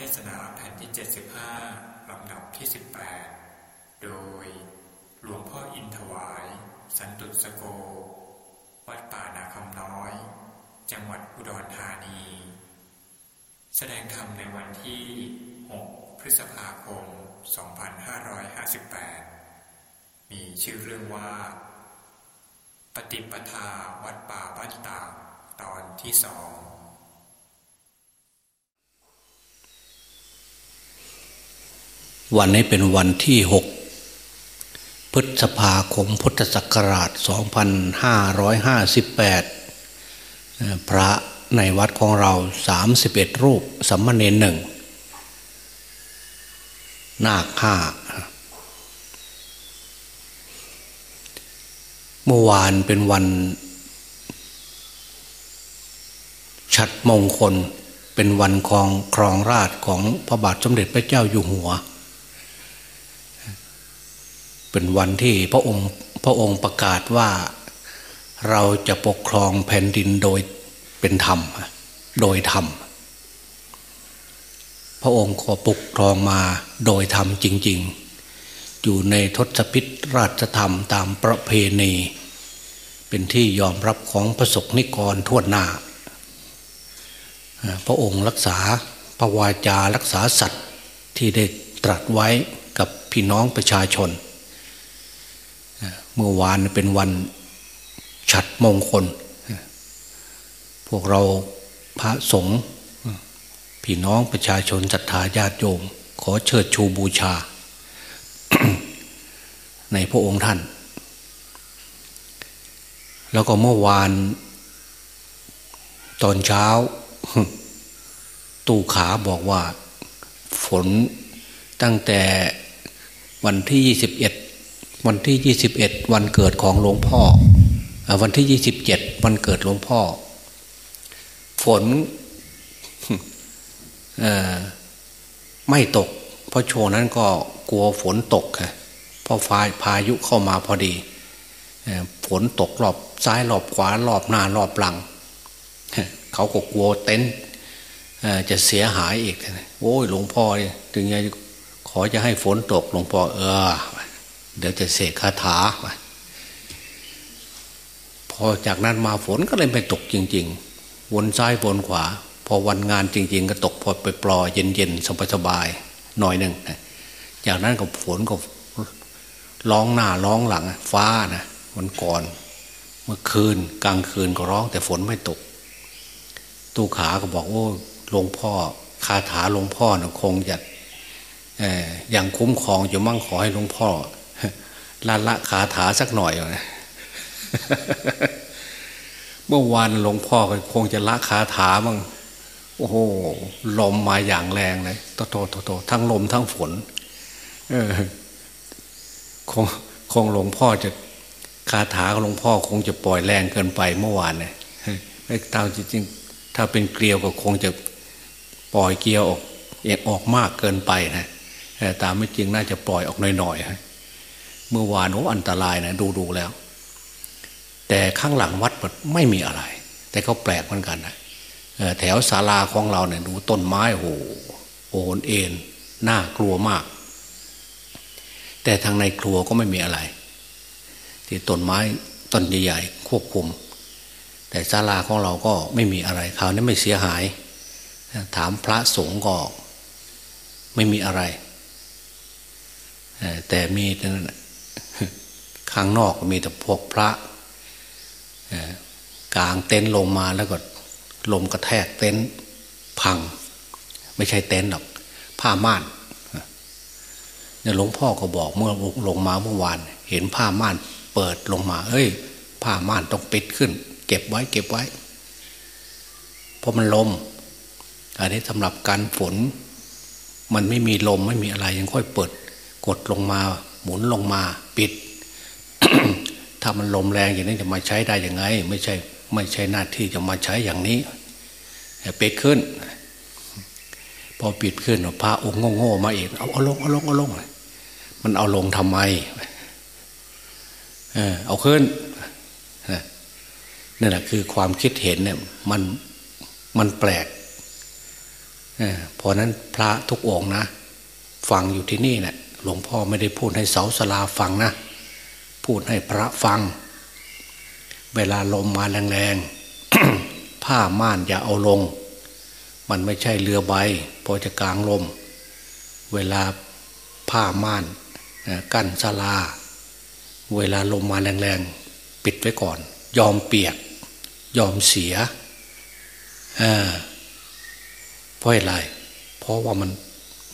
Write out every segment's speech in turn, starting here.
เทศนาแผ่นที่ 75 ลำดับที่ 18 โดยหลวงพ่ออินทวาย สันตุสโก วัดป่านาคำน้อย จังหวัดอุดรธานี แสดงธรรมในวันที่ 6 พฤษภาคม 2558 มีชื่อเรื่องว่า ปฏิปทาวัดป่าบ้านตากตอนที่สอง วันนี้เป็นวันที่หกพฤษภาคมพุทธศักราช 2558 พระในวัดของเรา 31 รูปสัมมเนนหนึ่งนาคห้าเมื่อวานเป็นวัน ชัดมงคลเป็นวันครองครองราชของพระบาทสมเด็จพระเจ้าอยู่หัว เป็นวันที่พระองค์พระองค์ประกาศว่าเราจะปกครองแผ่นดินโดยเป็นธรรม โดยธรรม พระองค์ขอปกครองมาโดยธรรมจริง ๆ อยู่ในทศพิธราชธรรมตามประเพณี เป็นที่ยอมรับของพระสกนิกรทั่วหน้า พระองค์รักษาพระวาจารักษาสัตว์ที่ได้ตรัสไว้กับพี่น้องประชาชน เมื่อวานเป็นวันฉัดมงคล พวกเราพระสงฆ์พี่น้องประชาชนศรัทธาญาติโยม ขอเชิดชูบูชา ในพระองค์ท่าน แล้วก็เมื่อวาน ตอนเช้า ตู่ขาบอกว่า ฝนตั้งแต่วันที่ยี่สิบเอ็ด วันที่ยี่สิบเอ็ดวันเกิดของหลวงพ่อ วันที่ยี่สิบเจ็ดวันเกิดหลวงพ่อ ฝนไม่ตก เพราะโชว์นั้นก็กลัวฝนตกค่ะเพราะฟ้าพายุเข้ามาพอดีฝนตกรอบซ้ายรอบขวารอบหน้ารอบหลัง เขาก็กลัวเต็นท์จะเสียหายอีกโอ้ยหลวงพ่อถึงจะขอจะให้ฝนตกหลวงพ่อเออ เดี๋ยวจะเสกคาถาพอจากนั้นมาฝนก็เลยไม่ตกจริง ๆ วนซ้ายวนขวา พอวันงานจริง ๆ ก็ตกพอไปปลอเย็นๆสบายๆหน่อยหนึ่งจากนั้นก็ฝนก็ร้องหน้าร้องหลัง ฟ้านะวันก่อน เมื่อคืนกลางคืนก็ร้อง แต่ฝนไม่ตก ตู้ขาก็บอกโอ้หลวงพ่อคาถาหลวงพ่อนะคงจะอย่างคุ้มครองอยู่มั่งขอให้หลวงพ่อ ละละคาถาสักหน่อยนะเมื่อวานหลวงพ่อคงจะละคาถามั่งโอ้โหลมมาอย่างแรงเลยโตโตโตโตทั้งลมทั้งฝน เออคงคงหลวงพ่อจะคาถาของหลวงพ่อคงจะปล่อยแรงเกินไปเมื่อวานเนี่ยไม่ตามจริงๆถ้าเป็นเกลียวก็คงจะปล่อยเกลียวออกเอกออกมากเกินไปนะแต่ตามไม่จริงน่าจะปล่อยออกหน่อยๆ เมื่อวานโอ้อันตรายนะดูดูแล้ว แต่ข้างหลังวัดไม่มีอะไร แต่เขาแปลกเหมือนกันนะแถวศาลาของเราเนี่ยดูต้นไม้โหโอนเอ็นน่ากลัวมาก แต่ทางในครัวก็ไม่มีอะไร ที่ต้นไม้ต้นใหญ่ๆควบคุม แต่ศาลาของเราก็ไม่มีอะไรคราวนี้ไม่เสียหาย ถามพระสงฆ์ก็ไม่มีอะไร แต่มี ข้างนอกมีแต่พวกพระกลางเต็นท์ลงมาแล้วก็ลมกระแทกเต็นท์พัง ไม่ใช่เต็นท์หรอก ผ้าม่านเนี่ยหลวงพ่อก็บอกเมื่อลงมาเมื่อวาน เห็นผ้าม่านเปิดลงมา เอ้ย ผ้าม่านต้องปิดขึ้น เก็บไว้เก็บไว้เพราะมันลม อันนี้สำหรับการฝน มันไม่มีลมไม่มีอะไรยังค่อยเปิด กดลงมา หมุนลงมา ปิด ถ้ามันลมแรงอย่างนี้จะมาใช้ได้ยังไง ไม่ใช่ไม่ใช่หน้าที่จะมาใช้อย่างนี้ปิดขึ้น พอปิดขึ้นพระองค์โง่ๆมาอีกเอาเอาลงเอาลงเอาลงมันเอาลงทำไมเออเอาขึ้นนั่นแหละคือความคิดเห็นเนี่ยมันมันแปลกเพราะนั้นพระทุกองนะ ฟังอยู่ที่นี่เนะี่ยหลวงพ่อไม่ได้พูดให้เสาสลาฟังนะ พูดให้พระฟัง เวลาลมมาแรงๆ ผ้าม่านอย่าเอาลง มันไม่ใช่เรือใบพอจะกลางลม เวลาผ้าม่านกั้นสลา เวลาลมมาแรงๆ ปิดไว้ก่อน ยอมเปียก ยอมเสียเพราะอะไร เพราะว่ามัน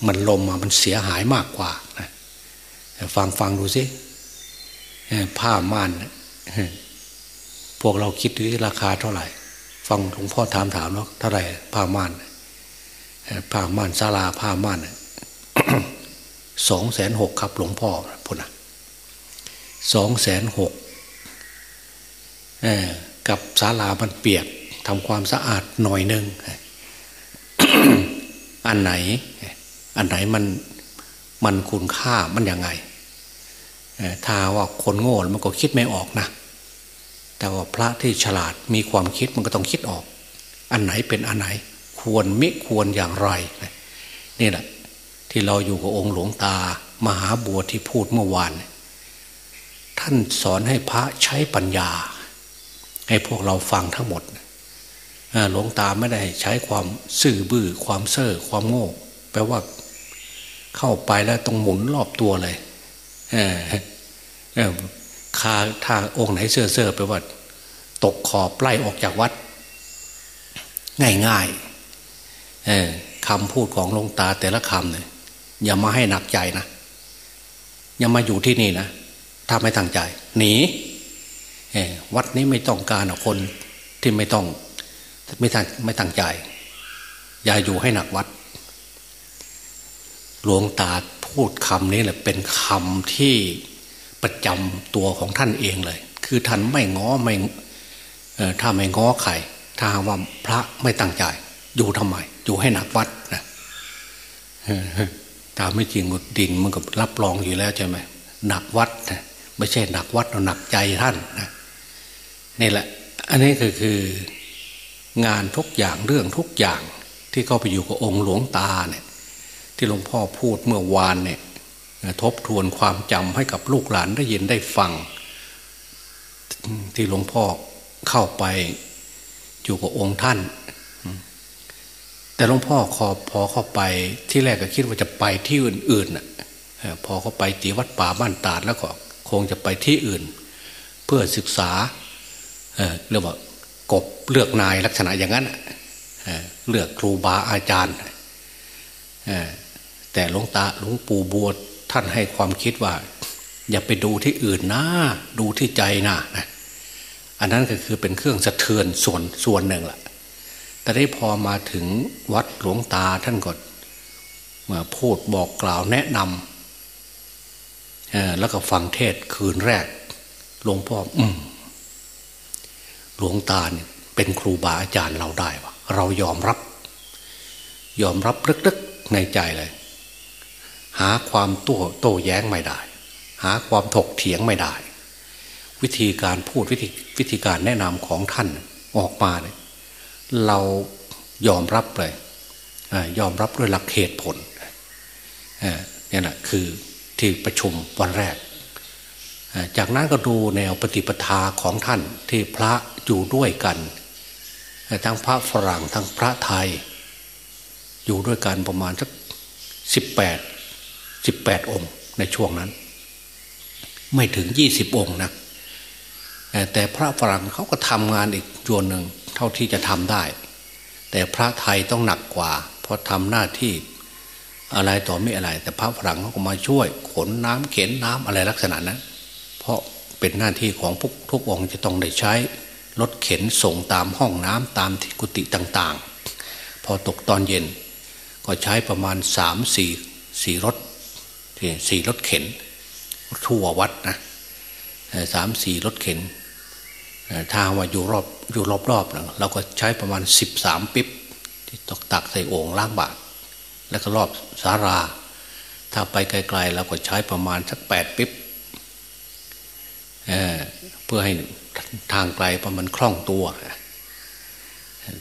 มันลมมามันเสียหายมากกว่านะฟังฟังดูสิ ผ้าม่านพวกเราคิดดูราคาเท่าไหร่ ฟังหลวงพ่อถามถามเนาะเท่าไหร่ผ้าม่านผ้าม่านซาลาผ้าม่านสองแสนหกครับหลวงพ่อพูดนะสองแสนหกกับศาลามันเปียกทำความสะอาดหน่อยนึงอันไหน อันไหนมันมันคุณค่ามันยังไง ถ้าว่าคนโง่มันก็คิดไม่ออกนะ แต่ว่าพระที่ฉลาดมีความคิดมันก็ต้องคิดออก อันไหนเป็นอันไหน ควรไม่ควรอย่างไร นี่แหละ ที่เราอยู่กับองค์หลวงตามหาบัวที่พูดเมื่อวาน ท่านสอนให้พระใช้ปัญญา ให้พวกเราฟังทั้งหมดหลวงตาไม่ได้ใช้ความซื่อบื้อความเซ่อความโง่ แปลว่าเข้าไปแล้วต้องหมุนรอบตัวเลย คาถ้าองค์ไหนเซ่อเซ่อแปว่าตกขอบไล่ออกจากวัด ง่ายๆคำพูดของหลวงตาแต่ละคำเนี่ยอย่ามาให้หนักใจนะ อย่ามาอยู่ที่นี่นะ ถ้าไม่ตั้งใจ หนีวัดนี้ไม่ต้องการคนที่ไม่ต้องไม่ตั้งไม่ตั้งใจ อย่าอยู่ให้หนักวัด หลวงตา พูดคำนี้แหละเป็นคำที่ประจำตัวของท่านเองเลย คือท่านไม่ง้อไม่ถ้าไม่ง้อใครถ้าว่าพระไม่ตั้งใจ อยู่ทำไม อยู่ให้หนักวัดนะตามไม่จริงดินมันก็รับรองอยู่แล้วใช่ไหมหนักวัดนะไม่ใช่หนักวัดเราหนักใจท่านนะนี่แหละ อันนี้ก็คืองานทุกอย่างเรื่องทุกอย่างที่เข้าไปอยู่กับองค์หลวงตาเนี่ย ที่หลวงพ่อพูดเมื่อวานเนี่ยทบทวนความจำให้กับลูกหลานได้ยินได้ฟัง ที่หลวงพ่อเข้าไปอยู่กับองค์ท่าน แต่หลวงพ่อขอพอเข้าไปที่แรกก็คิดว่าจะไปที่อื่นๆน่ะพอเข้าไปตีวัดป่าบ้านตาดแล้วก็คงจะไปที่อื่น เพื่อศึกษาเรียกว่ากบเลือกนายลักษณะอย่างนั้นเลือกครูบาอาจารย์ แต่หลวงตาหลวงปู่บวชท่านให้ความคิดว่า อย่าไปดูที่อื่นนะดูที่ใจนะอันนั้นก็คือเป็นเครื่องสะเทือนส่วนส่วนหนึ่งแหละแต่ได้พอมาถึงวัดหลวงตาท่านก็มาพูดบอกกล่าวแนะนำแล้วก็ฟังเทศคืนแรกหลวงพ่ออืมหลวงตาเนี่ยเป็นครูบาอาจารย์เราได้วะเรายอมรับ ยอมรับลึกๆในใจเลย หาความโต้โต้แย้งไม่ได้ หาความถกเถียงไม่ได้ วิธีการพูดวิธีวิธีการแนะนำของท่านออกมาเนี่ยเรายอมรับเลยยอมรับด้วยหลักเหตุผลนี่แหละคือที่ประชุมวันแรก จากนั้นก็ดูแนวปฏิปทาของท่านที่พระอยู่ด้วยกันทั้งพระฝรั่งทั้งพระไทย อยู่ด้วยกันประมาณสักสิบแปด สิบแปดองค์ในช่วงนั้น ไม่ถึงยี่สิบองค์นะแต่พระฝรั่งเขาก็ทำงานอีกจวนหนึ่งเท่าที่จะทำได้ แต่พระไทยต้องหนักกว่า เพราะทำหน้าที่อะไรต่อไม่อะไร แต่พระฝรั่งเขาก็มาช่วย ขนน้ำเข็นน้ำอะไรลักษณะนั้น เพราะเป็นหน้าที่ของพวกทุกองค์จะต้องได้ใช้รถเข็นส่งตามห้องน้ำตามที่กุฏิต่าง ๆ พอตกตอนเย็น ก็ใช้ประมาณสามสี่สี่รถ สี่รถเข็น ทั่ววัดนะสามสี่รถเข็นถ้าว่าอยู่รอบอยู่รอบๆนะเราก็ใช้ประมาณสิบสามปิ๊บที่ตกตักใส่โอ่งล้างบาตรแล้วก็รอบสารา ถ้าไปไกลๆเราก็ใช้ประมาณสักแปดปิ๊บเพื่อให้ทางไกลเพระมันคล่องตัว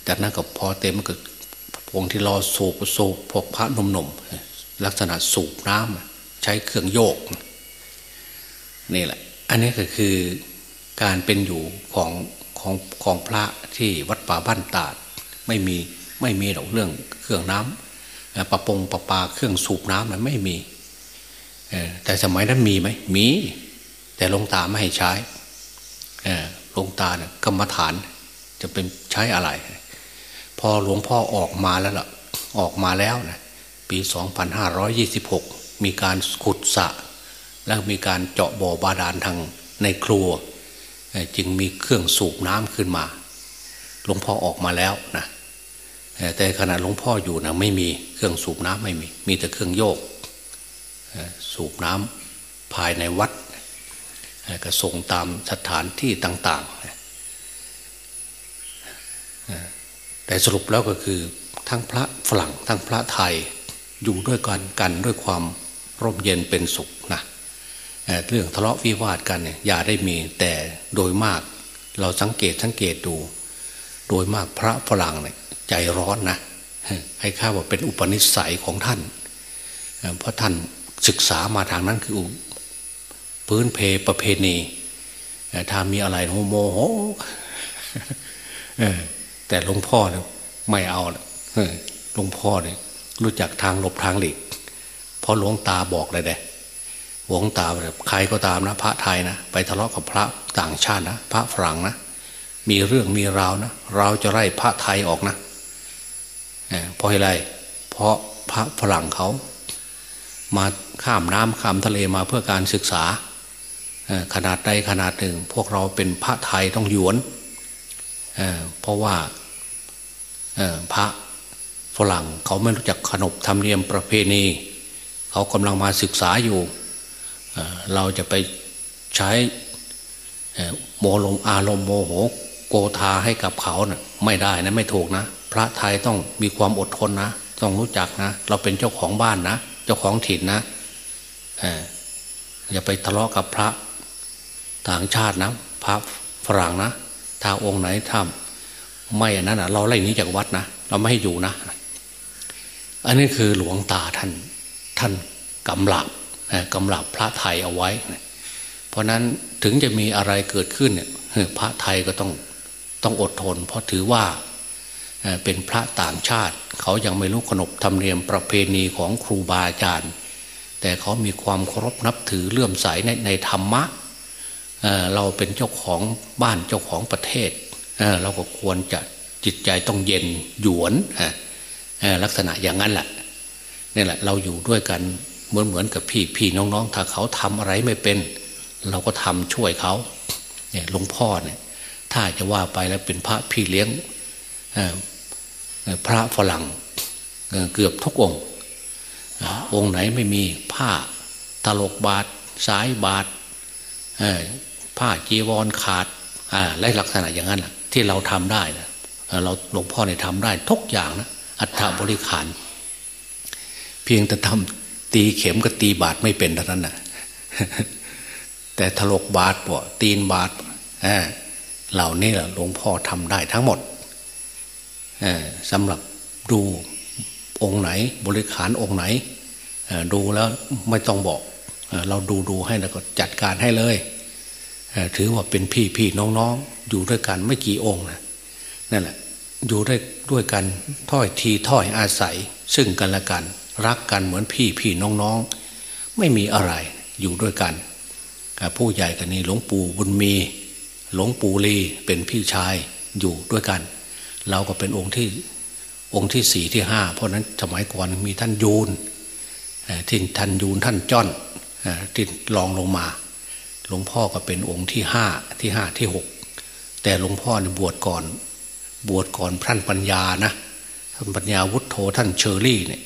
จากนั้นก็พอเต็มก็พองที่รอสูบสูบพวกพระนมนมลักษณะสูบน้ำ ใช้เครื่องโยกนี่แหละ อันนี้ก็คือการเป็นอยู่ของของของพระที่วัดป่าบ้านตาดไม่มีไม่มีหรอกเรื่องเครื่องน้ำประปงประปาเครื่องสูบน้ำมันไม่มีแต่สมัยนั้นมีไหมมี แต่ลงตาไม่ให้ใช้ลงตาเนี่ยกรรมฐานจะเป็นใช้อะไร พอหลวงพ่อออกมาแล้วล่ะออกมาแล้วนะปี 2526 มีการขุดสะ แล้วมีการเจาะบ่อบาดาลทางในครัว จึงมีเครื่องสูบน้ำขึ้นมา หลวงพ่อออกมาแล้วนะแต่ขณะหลวงพ่ออยู่นะไม่มีเครื่องสูบน้ำไม่มี มีแต่เครื่องโยก สูบน้ำภายในวัดก็ส่งตามสถานที่ต่างๆ แต่สรุปแล้วก็คือทั้งพระฝรั่งทั้งพระไทยอยู่ด้วยกันกันด้วยความ ร่มเย็นเป็นสุขนะเรื่องทะเลาะวิวาทกันเนี่ยอย่าได้มีแต่โดยมากเราสังเกตสังเกตดู โดยมากพระฝรั่งเนี่ยใจร้อนนะให้ข้าว่าเป็นอุปนิสัยของท่าน เพราะท่านศึกษามาทางนั้นคือพื้นเพประเพณีถ้ามีอะไรโมโหแต่หลวงพ่อเนี่ยไม่เอาหลวงพ่อเนี่ยรู้จักทางหลบทางหลีก พราะหลวงตาบอกเลยเด้หลวงตาแบบใครก็ตามนะ พระไทยนะไปทะเลาะกับพระต่างชาตินะพระฝรั่งนะมีเรื่องมีราวนะเราจะไล่พระไทยออกนะเพราะอะไรเพราะพระฝรั่งเขามาข้ามน้ำข้ามทะเลมาเพื่อการศึกษาขนาดใดขนาดหนึ่ง พวกเราเป็นพระไทยต้องหยวนเพราะว่าพระฝรั่งเขาไม่รู้จักขนบธรรมเนียมประเพณี เขากำลังมาศึกษาอยู่ เราจะไปใช้โมลมอารมณ์โมโหโกธาให้กับเขานะ่ะไม่ได้นะไม่ถูกนะ พระไทยต้องมีความอดทนนะ ต้องรู้จักนะ เราเป็นเจ้าของบ้านนะ เจ้าของถิ่นนะอย่าไปทะเลาะกับพระต่างชาตินะ พระฝรั่งนะ ถ้าองค์ไหนทำไม่อันนั้นนะเราไล่นี้จากวัดนะ เราไม่ให้อยู่นะ อันนี้คือหลวงตาท่าน ท่านกำลับกำลับพระไทยเอาไว้ เพราะนั้นถึงจะมีอะไรเกิดขึ้นเนี่ยพระไทยก็ต้องต้องอดทน เพราะถือว่าเป็นพระต่างชาติ เขายังไม่รู้ขนบธรรมเนียมประเพณีของครูบาอาจารย์ แต่เขามีความเคารพนับถือเลื่อมใสในในธรรมะเเราเป็นเจ้าของบ้านเจ้าของประเทศเเราก็ควรจะจิตใจต้องเย็นหยวนลักษณะอย่างนั้นแหละ นี่แหละเราอยู่ด้วยกันเหมือนเหมือนกับพี่พี่น้องๆ ถ้าเขาทำอะไรไม่เป็น เราก็ทำช่วยเขาเนี่ยหลวงพ่อเนี่ย ถ้าจะว่าไปแล้วเป็นพระพี่เลี้ยงพระฝรั่งเกือบทุกองค์ องค์ไหนไม่มีผ้าตลกบาทสายบาทผ้าจีวรขาดอและลักษณะอย่างนั้นที่เราทำได้นะเราหลวงพ่อเนี่ยทำได้ทุกอย่างนะอัฐบริขาร เพียงแต่ทำตีเข็มกับตีบาทไม่เป็นเท่านั้นนะแต่ถลกบาทปะตีนบาทเหล่านี้แหละหลวงพ่อทำได้ทั้งหมดสำหรับดูองค์ไหน บริขารองค์ไหนดูแล้วไม่ต้องบอกเราดูดูให้แล้วก็จัดการให้เลย ถือว่าเป็นพี่พี่น้องๆอยู่ด้วยกันไม่กี่องค์นะนั่นแหละอยู่ได้ด้วยกันถ้อยทีถ้อยอาศัยซึ่งกันและกัน รักกันเหมือนพี่พี่น้องๆ ไม่มีอะไรอยู่ด้วยกัน ผู้ใหญ่กันนี้หลวงปู่บุญมี หลวงปู่ลีเป็นพี่ชายอยู่ด้วยกัน เราก็เป็นองค์ที่องค์ที่สี่ที่ห้าเพราะนั้นสมัยก่อนมีท่านยูนที่ท่านยูนท่านจ้อนที่ลองลงมา หลวงพ่อก็เป็นองค์ที่ห้าที่ห้าที่หกแต่หลวงพ่อเนี่ยบวชก่อน บวชก่อนพระปัญญานะท่านปัญญาวุฒโธท่านเชอรี่เนี่ย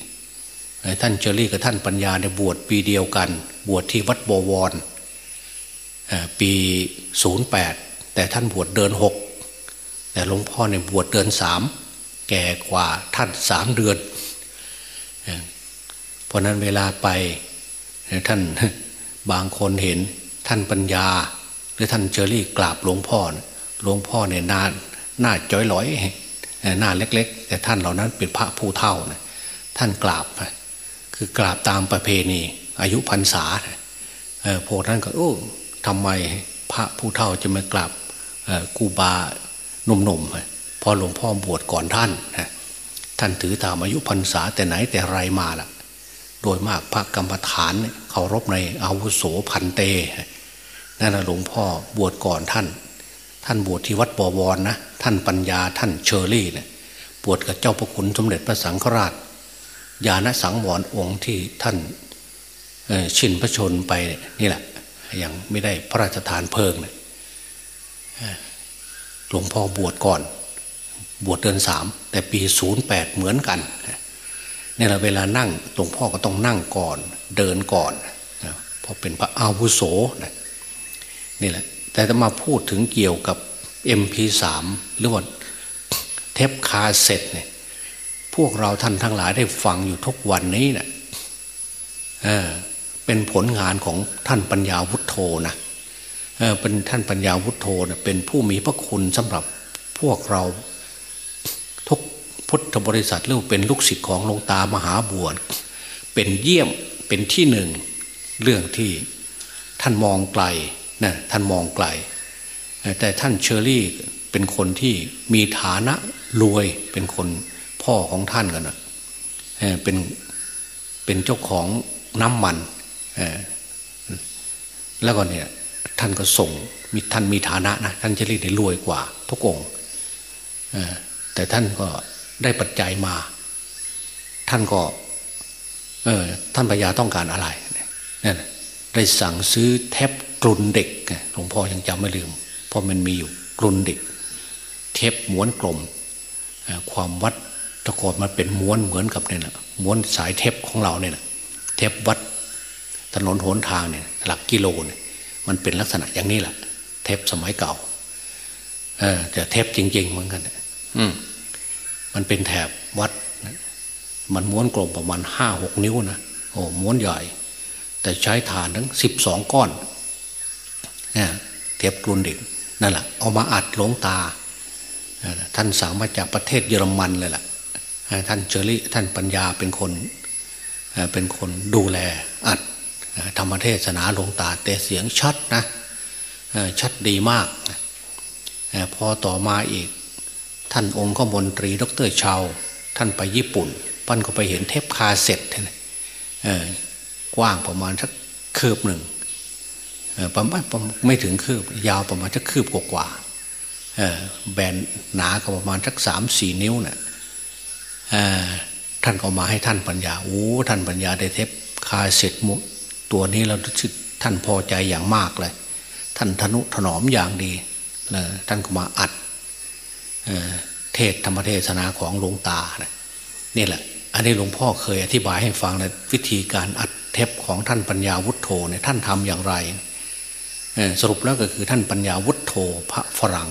ท่านเชอรี่กับท่านปัญญาเนี่ยบวชปีเดียวกัน บวชที่วัดบวรปีศูนย์แปดแต่ท่านบวชเดินหกแต่หลวงพ่อเนี่ยบวชเดินสามแก่กว่าท่านสามเดือน เพราะนั้นเวลาไปท่านบางคนเห็นท่านปัญญา หรือท่านเจอรี่กราบหลวงพ่อหลวงพ่อเนี่ยนานหน้าจ้อยลอยหน้าเล็ก ๆ แต่ท่านเหล่านั้นเป็นพระผู้เท่านะท่านกราบ คือกราบตามประเพณี อายุพรรษาพวกท่านก็โอ้ทำไมพระผู้เท่าจะมากราบกูบาหนุ่มๆพอหลวงพ่อบวชก่อนท่านท่านถือตามอายุพรรษาแต่ไหนแต่ไรมาล่ะ โดยมากพระกรรมฐานเคารพในอาวุโสพันเตนั่นแหะหลวงพ่อบวชก่อนท่าน ท่านบวชที่วัดบวรนะ ท่านปัญญาท่านเชอรี่เนี่ยบวชกับเจ้าพระคุณสมเด็จพระสังฆราช ญาณสังวรองค์ที่ท่านชินพระชนไปนี่แหละยังไม่ได้พระราชทานเพลิงหลวงพ่อบวชก่อน บวชเดือนสามแต่ปีศูนย์แปดเหมือนกันนี่แหละเวลานั่งหลวงพ่อก็ต้องนั่งก่อนเดินก่อนเพราะเป็นพระอาวุโสนี่แหละ แต่จะมาพูดถึงเกี่ยวกับ MP3 หรือว่าเทปคาเซ็ตเนี่ย พวกเราท่านทั้งหลายได้ฟังอยู่ทุกวันนี้เนะ่ยเป็นผลงานของท่านปัญญาวุฒโธนะเเป็นท่านปัญญาวุฒโธนะเป็นผู้มีพระคุณสำหรับพวกเราทุกพุทธบริษัทเรื่องเป็นลูกศิษย์ของหลวงตามหาบวชเป็นเยี่ยมเป็นที่หนึ่งเรื่องที่ท่านมองไกลนะท่านมองไกล แต่ท่านเชอรี่เป็นคนที่มีฐานะรวยเป็นคน พ่อของท่านกันนะเป็นเป็นเจ้าของน้ำมันแล้วก็เนี่ยท่านก็ส่งมีท่านมีฐานะนะท่านจะเรียกได้รวยกว่า ทุกองแต่ท่านก็ได้ปัจจัยมา ท่านก็เออท่านพญาต้องการอะไรนี่ยได้สั่งซื้อแทบกลุนเด็กหลวงพ่อยังจำไม่ลืม เพราะมันมีอยู่กลุนเด็ก เทปม้วนกลมความวัด ตะกอนมันเป็นม้วนเหมือนกับเนี่ยนะม้วนสายเทปของเราเนี่ยนะเทปวัดถนนหนทางเนี่ย หลักกิโลเนี่ยมันเป็นลักษณะอย่างนี้แหละเทปสมัยเก่า เออแต่เทปจริง ๆ เหมือนกันอืมมันเป็นแถบวัดมันม้วนกลมประมาณห้าหกนิ้วนะโอ้ม้วนใหญ่ แต่ใช้ฐานทั้งสิบสองก้อนเนี่ยเทปกรุนเด็กนั่นแหละเอามาอัดหลงตาท่านสั่งมาจากประเทศเยอรมันเลยล่ะ ท่านเชอรี่ท่านปัญญาเป็นคนเป็นคนดูแลอัดธรรมเทศนาหลวงตาแต่เสียงชัดนะชัดดีมาก พอต่อมาอีก ท่านองคมนตรีดร.เชาวน์ท่านไปญี่ปุ่นท่านก็ไปเห็นเทปคาสเซ็ตกว้างประมาณสักคืบหนึ่งประมาณไม่ถึงคืบ ยาวประมาณสักคืบกว่าแบนหนาก็ประมาณสักสามสี่นิ้วเนะ่ย ท่านก็มาให้ท่านปัญญาโอ้ท่านปัญญาได้เทปคาเซ็ตมุตัวนี้เราสึกท่านพอใจอย่างมากเลย ท่านทนุถนอมอย่างดีท่านก็มาอัดเเทศธรรมเทศนาของหลวงตานะนี่แหละ อันนี้หลวงพ่อเคยอธิบายให้ฟังนะวิธีการอัดเทปของท่านปัญญาวุฒโธเนี่ยท่านทำอย่างไรสรุปแล้วก็คือท่านปัญญาวุฒโธพระฝรั่ง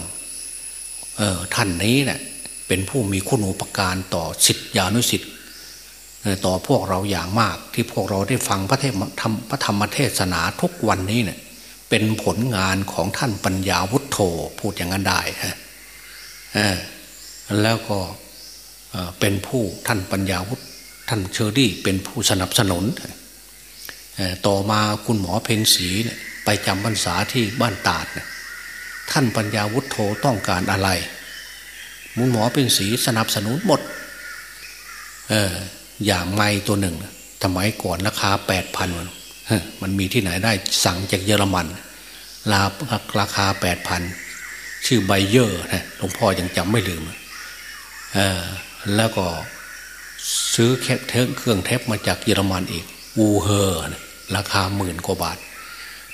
ท่านนี้เนะี่ย เป็นผู้มีคุณอุปการต่อสิทธิานุสิทธิต่อพวกเราอย่างมากที่พวกเราได้ฟังพระเทธรรมพระธรรมเทศนาทุกวันนี้เนี่ยเป็นผลงานของท่านปัญญาวุฒโธพูดอย่างนั้นได้ฮะแล้วก็เป็นผู้ท่านปัญญาวุฒท่านเชอรี่เป็นผู้สนับสนุน ต่อมาคุณหมอเพนสีไปจำพรรษาที่บ้านตาด ท่านปัญญาวุฒโธต้องการอะไร มุนหมอเป็นสีสนับสนุนหมด เออ อย่างไม้ตัวหนึ่งสมัยก่อนราคาแปดพันมันมีที่ไหนได้สั่งจากเยอรมันลาราคาแปดพันชื่อไบเยอร์นะหลวงพ่อยังจำไม่ลืมเออแล้วก็ซื้อแค่เครื่องเทปมาจากเยอรมันอีกวูเฮอร์ราคาหมื่นกว่าบาท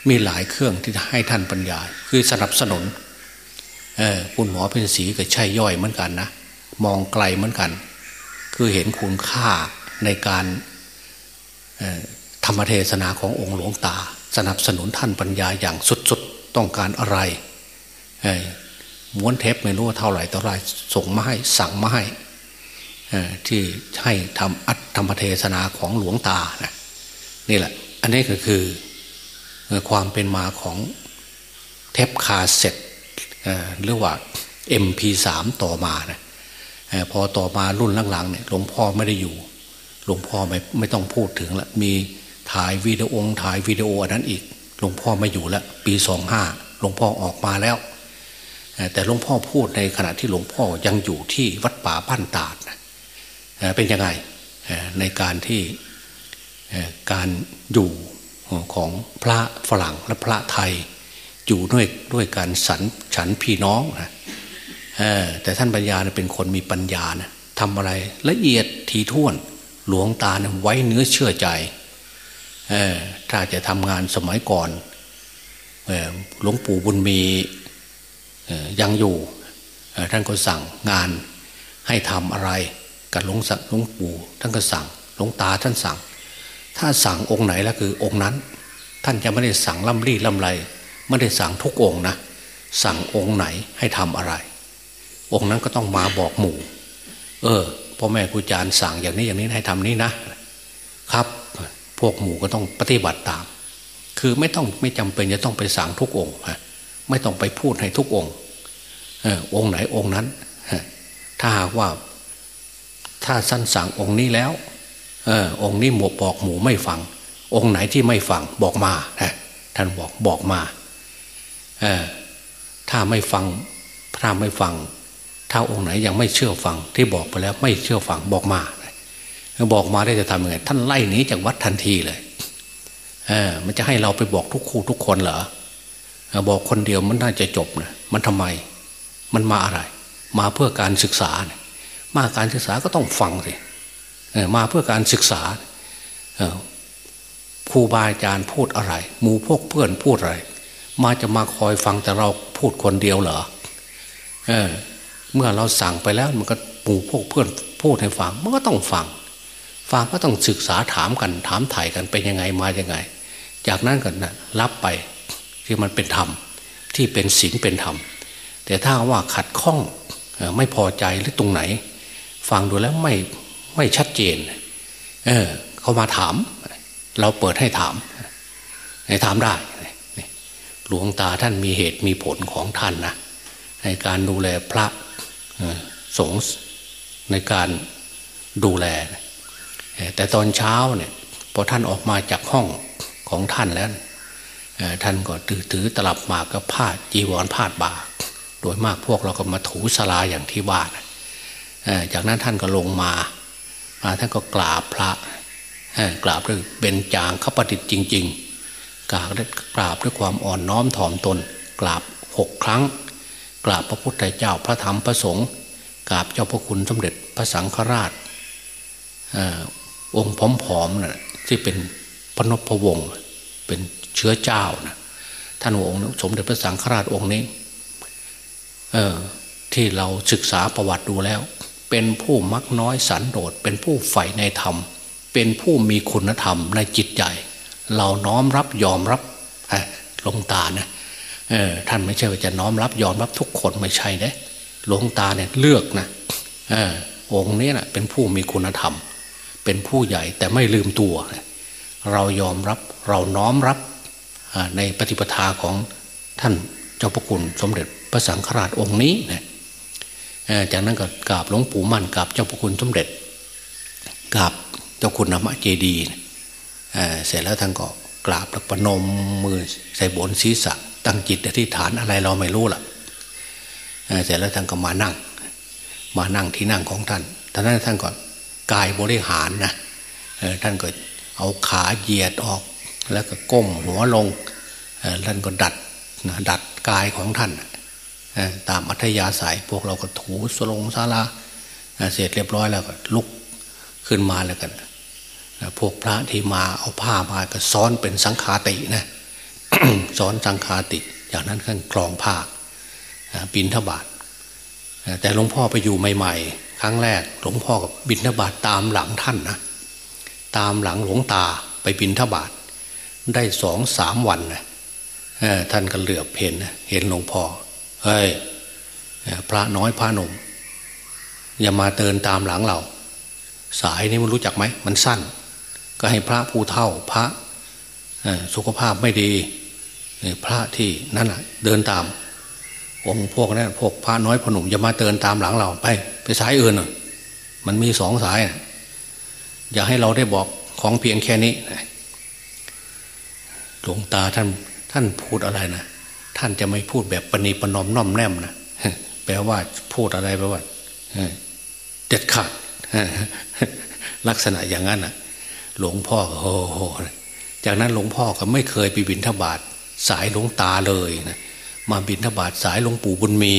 มีหลายเครื่องที่ให้ท่านปัญญา คือสนับสนุน คุณหมอเป็นสีก็ใช่ย่อยเหมือนกันนะมองไกลเหมือนกัน คือเห็นคุณค่าในการธรรมเทศนาขององค์หลวงตา สนับสนุนท่านปัญญาอย่างสุดๆต้องการอะไรม้วนเทปไม่รู้เท่าไหร่ต่อไรส่งมาให้สั่งมาให้ที่ให้ทำอัตธรรมเทศนาของหลวงตานะนี่แหละ อันนี้ก็คือความเป็นมาของเทปคาเซ็ต หรือว่า MP3 ต่อมานะพอต่อมารุ่นหลังๆเนี่ยหลวงพ่อไม่ได้อยู่ หลวงพ่อไม่ไม่ต้องพูดถึงละมีถ่ายวีดีโอถ่ายวีดีโออันนั้นอีก หลวงพ่อไม่อยู่ล้วปีสองห้าหลวงพ่อออกมาแล้ว แต่หลวงพ่อพูดในขณะที่หลวงพ่อยังอยู่ที่วัดป่าบ้านตาดเป็นยังไงในการที่การอยู่ของพระฝรั่งและพระไทย อยู่ด้วยด้วยการสันฉันพี่น้องนะแต่ท่านปัญญาเป็นคนมีปัญญานะทำอะไรละเอียดทีท่วน หลวงตานะไว้เนื้อเชื่อใจถ้าจะทำงานสมัยก่อนหลวงปู่บุญมียังอยู่ท่านก็สั่งงานให้ทำอะไรกับหลวงสักหลวงปู่ท่านก็สั่งหลวงตาท่านสั่ง ถ้าสั่งองค์ไหนแล้วคือองค์นั้น ท่านจะไม่ได้สั่งล่ำรี่ล่ำไร ไม่ได้สั่งทุกองนะ สั่งองค์ไหนให้ทำอะไร องค์นั้นก็ต้องมาบอกหมู่ เออพ่อแม่ครูอาจารย์สั่งอย่างนี้อย่างนี้ให้ทำนี้นะครับ พวกหมู่ก็ต้องปฏิบัติตาม คือไม่ต้องไม่จำเป็นจะต้องไปสั่งทุกองค์ไม่ต้องไปพูดให้ทุกองค์เออองค์ไหนองค์นั้นถ้าหากว่าถ้าสั้นสั่งองค์นี้แล้วเออองค์นี้หมบอกหมูไม่ฟัง องค์ไหนที่ไม่ฟังบอกมาท่านบอกบอกมา ถ้าไม่ฟังถ้าไม่ฟัง ถ้าองค์ไหนยังไม่เชื่อฟัง ที่บอกไปแล้วไม่เชื่อฟังบอกมาบอกมาได้จะทำยังไงท่านไล่หนีจากวัดทันทีเลยเออมันจะให้เราไปบอกทุกคู่ทุกคนเหรอบอกคนเดียวมันน่าจะจบนะมันทำไม มันมาอะไร มาเพื่อการศึกษานี่ยมาการศึกษาก็ต้องฟังสิมาเพื่อการศึกษาครูบาอาจารย์พูดอะไร หมู่พวกเพื่อนพูดอะไร มาจะมาคอยฟังแต่เราพูดคนเดียวเหรอเออเมื่อเราสั่งไปแล้วมันก็หมู่พวกเพื่อนพูดให้ฟังมันก็ต้องฟัง ฟังก็ต้องศึกษาถามกัน ถามถ่ายกันเป็นยังไงมายังไง จากนั้นก็นะรับไปที่มันเป็นธรรมที่เป็นศีลเป็นธรรม แต่ถ้าว่าขัดข้องไม่พอใจหรือตรงไหน ฟังดูแล้วไม่ไม่ชัดเจน เออเขามาถาม เราเปิดให้ถามให้ถามได้ ลวงตาท่านมีเหตุมีผลของท่านนะในการดูแลพระสงฆ์ในการดูแล แต่ตอนเช้าเนี่ยพอท่านออกมาจากห้องของท่านแล้วท่านก็ถือถือตลับมากกับผ้าจีวรผ้าบาโดยมากพวกเราก็มาถูสลาอย่างที่ว่านะจากนั้นท่านก็ลงมามาท่านก็กราบพระกราบด้วยเบญจางขปฏิจริงๆ กราบกราบด้วยความอ่อนน้อมถ่อมตน กราบหกครั้ง กราบพระพุทธเจ้าพระธรรมพระสงฆ์กราบเจ้าพระคุณสมเด็จพระสังฆราชองค์ผอมๆนะ่ะที่เป็นพระนพวงศ์เป็นเชื้อเจ้านะท่านองค์สมเด็จพระสังฆราชองค์นี้ที่เราศึกษาประวัติดูแล้ว เป็นผู้มักน้อยสันโดษเป็นผู้ใฝ่ในธรรม เป็นผู้มีคุณธรรมในจิตใจ เราน้อมรับยอมรับหลวงตาเนี่ยท่านไม่ใช่ว่าจะน้อมรับยอมรับทุกคนไม่ใช่เด้หลวงตาเนี่ยเลือกนะอองค์นี้นะเป็นผู้มีคุณธรรม เป็นผู้ใหญ่แต่ไม่ลืมตัว เรายอมรับเราน้อมรับในปฏิปทาของท่านเจ้าพระคุณสมเด็จพระสังฆราชองค์นี้นะจากนั้นก็กราบหลวงปู่มั่นกราบเจ้าพระคุณสมเด็จกราบเจ้าคุณนามเจดี เสร็จแล้วท่านก็กราบแล้วประนมมือใส่บนศีรษะ ตั้งจิตอธิษฐานอะไรเราไม่รู้ล่ะเสร็จแล้วท่านก็มานั่ง มานั่งที่นั่งของท่านท่านนั้นท่านก็กายบริหารนะท่านก็เอาขาเหยียดออก แล้วก็ก้มหัวลงท่านก็ดัดดัดกายของท่านตามอัธยาศัยพวกเราก็ถูสลงซาลาเสร็จเรียบร้อยแล้วก็ลุกขึ้นมาแล้วกัน พวกพระที่มาเอาผ้ามาก็ซ้อนเป็นสังขาตินะซ้อนสังขาติจากนั้นขั้นกรองผ้าบินทบาทแต่หลวงพ่อไปอยู่ใหม่ๆ ครั้งแรกหลวงพ่อกับบินทบาทตามหลังท่านนะตามหลังหลวงตาไปบินทบาทได้สองสามวันนะท่านก็เหลือบเห็นเห็นหลวงพ่อเฮ้ยพระน้อยพระหนุ่มอย่ามาเดินตามหลังเรา สายนี้มันรู้จักไหม มันสั้น ก็ให้พระผู้เท่าพระสุขภาพไม่ดีพระที่นั่นเดินตามองพวกนั้นพวกพระน้อยพหนุ่มจะมาเตือนตามหลังเราไป ไปสายอื่นมันมีสองสาย อย่าให้เราได้บอกของเพียงแค่นี้หลวงตาท่านท่านพูดอะไรนะท่านจะไม่พูดแบบปณีปนอมน้อมแนมนะแปลว่าพูดอะไรแปลว่าเด็ดขาดลักษณะอย่างนั้นนะ หลวงพ่อโอ้โหจากนั้นหลวงพ่อก็ไม่เคยไปบินทบาทสายหลวงตาเลยนะมาบินทบาทสายหลวงปู่บุญมี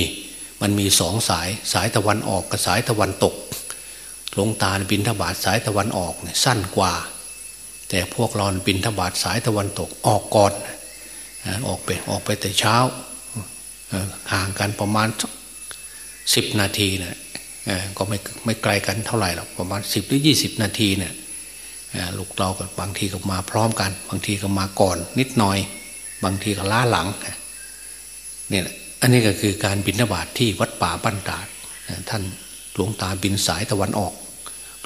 มันมีสองสายสายตะวันออกกับสายตะวันตกหลวงตาบินทบาทสายตะวันออกเนี่ยสั้นกว่า แต่พวกเราบินทบาทสายตะวันตกออกก่อนออกไปออกไปแต่เช้าห่างกันประมาณสิบนาทีนะก็ไม่ไม่ไกลกันเท่าไหร่หรอกประมาณสิบหรือยี่สิบนาทีเนี่ย ลูกเรากับบางทีก็มาพร้อมกัน บางทีก็มาก่อนนิดหน่อย บางทีก็ล้าหลังเนี่ยอันนี้ก็คือการบินบาตทที่วัดป่าบ้านตาดท่านหลวงตาบินสายตะวันออก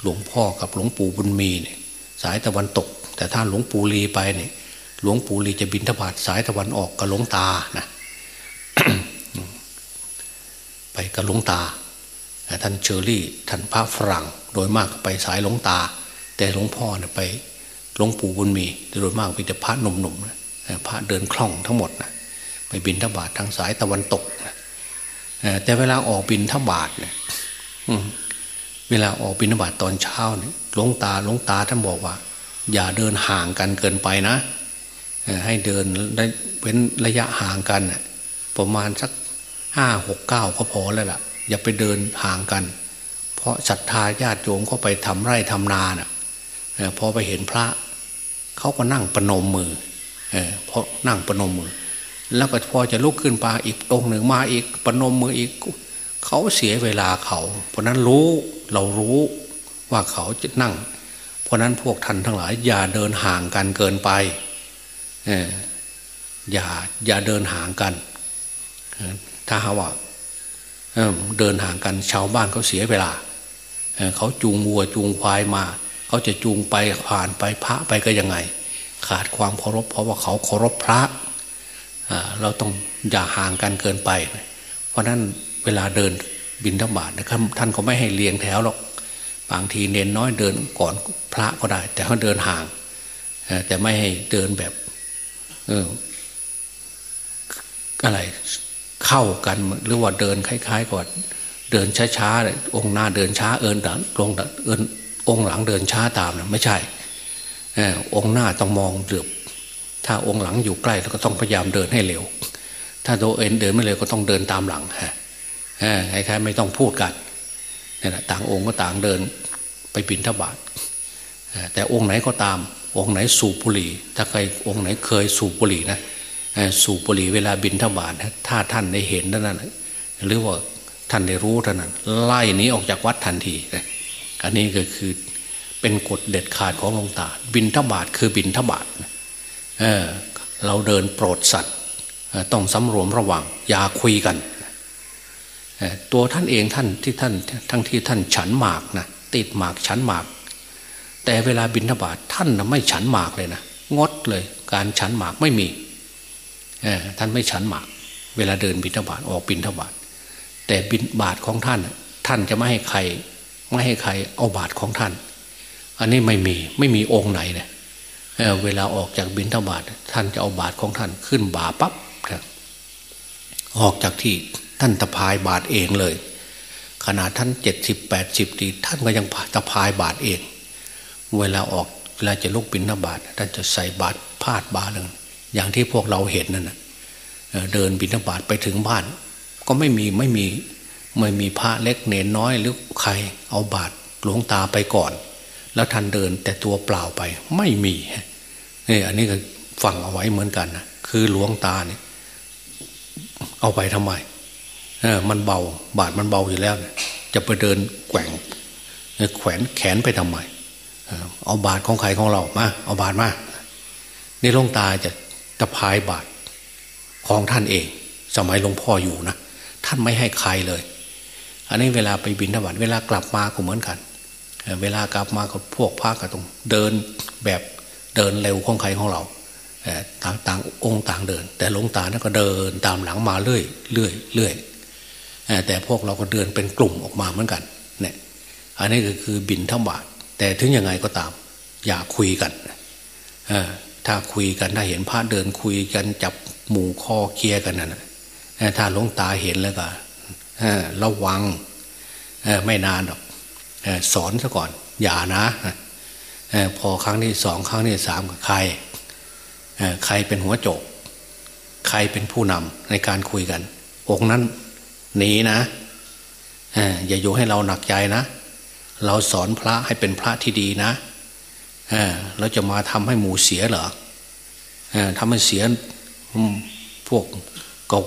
หลวงพ่อกับหลวงปู่บุญมีเนี่ยสายตะวันตก แต่ถ้าหลวงปู่ลีไปเนี่ยหลวงปู่ลีจะบินทบาทสายตะวันออกกับหลวงตานะไปกับหลวงตาท่านเชอรี่ท่านพระฝรั่งโดยมากไปสายหลวงตา แต่หลวงพ่อเนี่ยไปหลวงปู่บุญมีโดยมากไปแต่พระหนุ่มๆนะพระเดินคล่องทั้งหมดนะไปบินทบาททางสายตะวันตกนะแต่เวลาออกบินทบาทเนี่ยเวลาออกบินทบาทตอนเช้าเนี่ยหลวงตาหลวงตาท่านบอกว่า อย่าเดินห่างกันเกินไปนะให้เดินได้เป็นระยะห่างกันประมาณสักห้าหกเก้าก็พอแล้วล่ะ อย่าไปเดินห่างกัน เพราะศรัทธาญาติโยมก็ไปทำไร่ทำนาเน่ะ พอไปเห็นพระเขาก็นั่งประนมมือเพราะนั่งประนมมือ แล้วก็พอจะลุกขึ้นปาอีกองหนึ่งมาอีกประนมมืออีกเขาเสียเวลาเขา เพราะนั้นรู้เรารู้ว่าเขาจะนั่ง เพราะนั้นพวกท่านทั้งหลาย อย่าเดินห่างกันเกินไปอย่าอย่าเดินห่างกันถ้าหาว่าเดินห่างกันชาวบ้านเขาเสียเวลาเขาจูงวัวจูงควายมา เขาจะจูงไปผ่านไปพระไปก็ยังไง ขาดความเคารพ เพราะว่าเขาเคารพพระเราต้องอย่าห่างกันเกินไป เพราะนั้นเวลาเดินบินธบาตนะครับท่านก็ไม่ให้เลียงแถวหรอกบางทีเน้นน้อยเดินก่อนพระก็ได้ แต่เขาเดินห่างแต่ไม่ให้เดินแบบเอออะไรเข้ากันหรือว่าเดินคล้ายๆก่อนเดินช้าๆเลยองค์หน้าเดินช้าเอินดังลงเอิน องค์หลังเดินช้าตามนะไม่ใช่องค์หน้าต้องมองเดือบถ้าองค์หลังอยู่ใกล้เราก็ต้องพยายามเดินให้เร็ว ถ้าตัวเอ็นเดินไม่เร็วก็ต้องเดินตามหลังฮะคล้ายๆไม่ต้องพูดกันนี่แหละต่างองค์ก็ต่างเดินไปบินทบาทแต่องค์ไหนก็ตาม องค์ไหนสูบบุหรี่ ถ้าใครองค์ไหนเคยสูบบุหรี่นะสูบบุหรี่เวลาบินทบาทถ้าท่านได้เห็นนั่นหรือว่าท่านได้รู้เท่านั้นไล่นี้ออกจากวัดทันที อันนี้ก็คือเป็นกฎเด็ดขาดของหลวงตา บินทบาทคือบินทบาทเเราเดินโปรดสัตว์ต้องสำรวมระวัง อย่าคุยกัน ตัวท่านเองท่านที่ท่านทั้งที่ท่านฉันหมากนะติดหมากฉันหมาก แต่เวลาบินทบาทท่านนะไม่ฉันหมากเลยนะงดเลย การฉันหมากไม่มีท่านไม่ฉันหมาก เวลาเดินบิณฑบาตออกบิณฑบาตแต่บิณบาตของท่าน ท่านจะไม่ให้ใคร ไม่ให้ใครเอาบาตของท่าน อันนี้ไม่มีไม่มีองค์ไหนเนี่ยเเวลาออกจากบิณฑบาตท่านจะเอาบาตของท่านขึ้นบาปับ๊บออกจากที่ท่านตะพายบาตเองเลย ขนาดท่านเจ็ดสิบแปดสิบตีท่านก็ยังตะพายบาตเอง เวลาออกเวลาจะลุกบิณฑบาตท่านจะใส่บาตรพาดบาเลยอย่างที่พวกเราเห็นนั่นนะเดินบิณฑบาตไปถึงบ้าน ก็ไม่มีไม่มี ไม่มีพระเล็กเนนน้อยหรือใครเอาบาตรหลวงตาไปก่อน แล้วท่านเดินแต่ตัวเปล่าไปไม่มีนี่อันนี้ก็ฟังเอาไว้เหมือนกันนะคือหลวงตาเนี่ยเอาไปทำไมเออมันเบาบาดมันเบาอยู่แล้วจะไปเดินแกว่งแขวนแขนไปทำไมเอาบาดของใครของเรามาเอาบาดมานี่หลวงตาจะตะพายบาทของท่านเอง สมัยหลวงพ่ออยู่นะท่านไม่ให้ใครเลย อันนี้เวลาไปบินทบาทเวลากลับมาก็เหมือนกัน เวลากลับมาก็พวกพระก็ต้องเดินแบบเดินเร็วของใครของเราต่างต่างองค์ต่างเดิน แต่หลวงตานั่นก็เดินตามหลังมาเรื่อยเรื่อยเรื่อยแต่พวกเราก็เดินเป็นกลุ่มออกมาเหมือนกันเนี่ยอันนี้ก็คือบินทบาทแต่ถึงยังไงก็ตาม อย่าคุยกันถ้าคุยกันถ้าเห็นพระเดินคุยกันจับหมู่คอเคลียกันนั่นถ้าหลวงตาเห็นแล้วก็ ระวังไม่นานหรอกสอนซะก่อน อย่านะพอครั้งที่สองครั้งที่สามกับใครใครเป็นหัวโจก ใครเป็นผู้นำในการคุยกัน องนั้นหนีนะอย่าอยู่ให้เราหนักใจนะ เราสอนพระให้เป็นพระที่ดีนะเราจะมาทำให้หมูเสียเหรอทำให้เสียพวก